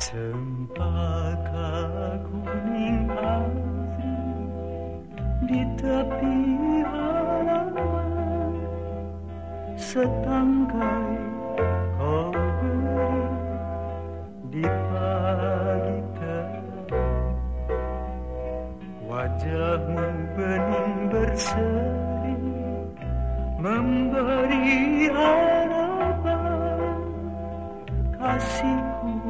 Cempaka kuning asri di tepi halaman setangkai kau beri di pagi terang wajahmu bening berseri memberi harapan kasihku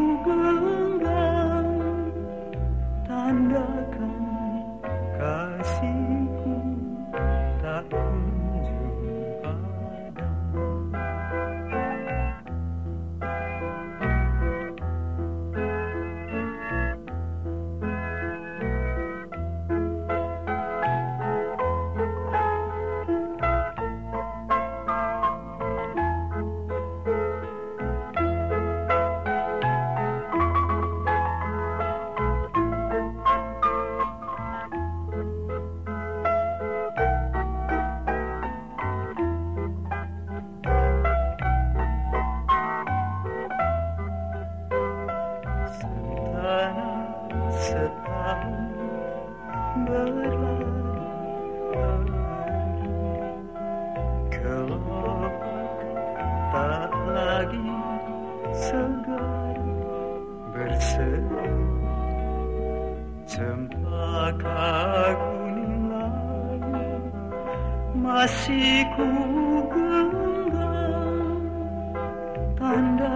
tak lagi segar berseri cempaka kuning lagi masih ku genggam tanda